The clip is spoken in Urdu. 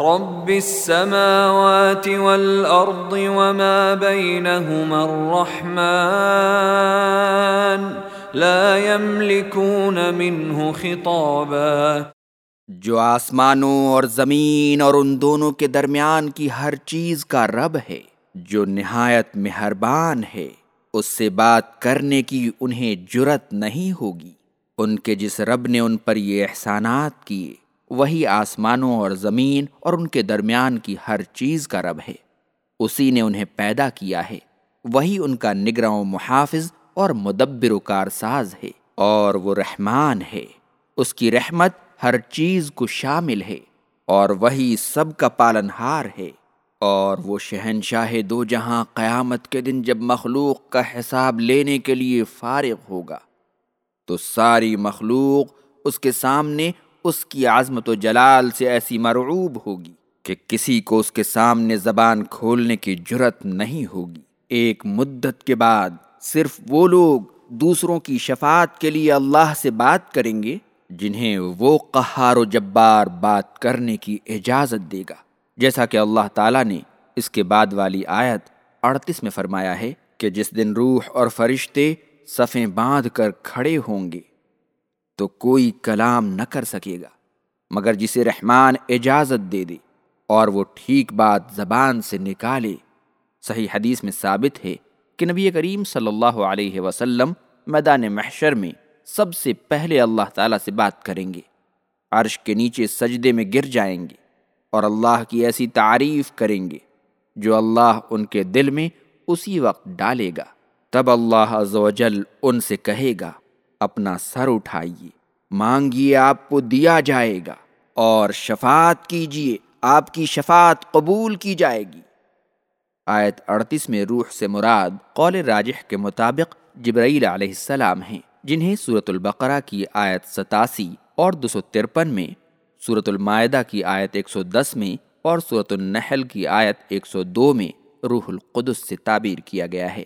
رب السماوات والأرض وما بينهما الرحمن لا يملكون منه خطابا جو آسمانوں اور زمین اور ان دونوں کے درمیان کی ہر چیز کا رب ہے، جو نہایت مہربان ہے، اس سے بات کرنے کی انہیں جرت نہیں ہوگی۔ ان کے جس رب نے ان پر یہ احسانات کیے وہی آسمانوں اور زمین اور ان کے درمیان کی ہر چیز کا رب ہے۔ اسی نے انہیں پیدا کیا ہے۔ وہی ان کا نگراں و محافظ اور مدبر و کارساز ہے اور وہ رحمان ہے۔ اس کی رحمت ہر چیز کو شامل ہے اور وہی سب کا پالن ہار ہے۔ اور وہ شہنشاہ دو جہاں قیامت کے دن جب مخلوق کا حساب لینے کے لیے فارغ ہوگا، تو ساری مخلوق اس کے سامنے اس کی عظمت و جلال سے ایسی مرعوب ہوگی کہ کسی کو اس کے سامنے زبان کھولنے کی جرت نہیں ہوگی۔ ایک مدت کے بعد صرف وہ لوگ دوسروں کی شفاعت کے لیے اللہ سے بات کریں گے جنہیں وہ قہار و جبار بات کرنے کی اجازت دے گا۔ جیسا کہ اللہ تعالیٰ نے اس کے بعد والی آیت اڑتیس میں فرمایا ہے کہ جس دن روح اور فرشتے صفیں باندھ کر کھڑے ہوں گے تو کوئی کلام نہ کر سکے گا، مگر جسے رحمان اجازت دے دے اور وہ ٹھیک بات زبان سے نکالے۔ صحیح حدیث میں ثابت ہے کہ نبی کریم صلی اللہ علیہ وسلم میدان محشر میں سب سے پہلے اللہ تعالیٰ سے بات کریں گے۔ عرش کے نیچے سجدے میں گر جائیں گے اور اللہ کی ایسی تعریف کریں گے جو اللہ ان کے دل میں اسی وقت ڈالے گا۔ تب اللہ عز و جل ان سے کہے گا اپنا سر اٹھائیے۔ مانگیے آپ کو دیا جائے گا اور شفاعت کیجیے۔ آپ کی شفاعت قبول کی جائے گی۔ آیت اڑتیس میں روح سے مراد قول راجح کے مطابق جبرائیل علیہ السلام ہیں، جنہیں صورت البقرہ کی آیت ستاسی اور دو سو ترپن میں صورت المائدہ کی آیت ایک سو دس میں اور صورت النحل کی آیت ایک سو دو میں روح القدس سے تعبیر کیا گیا ہے۔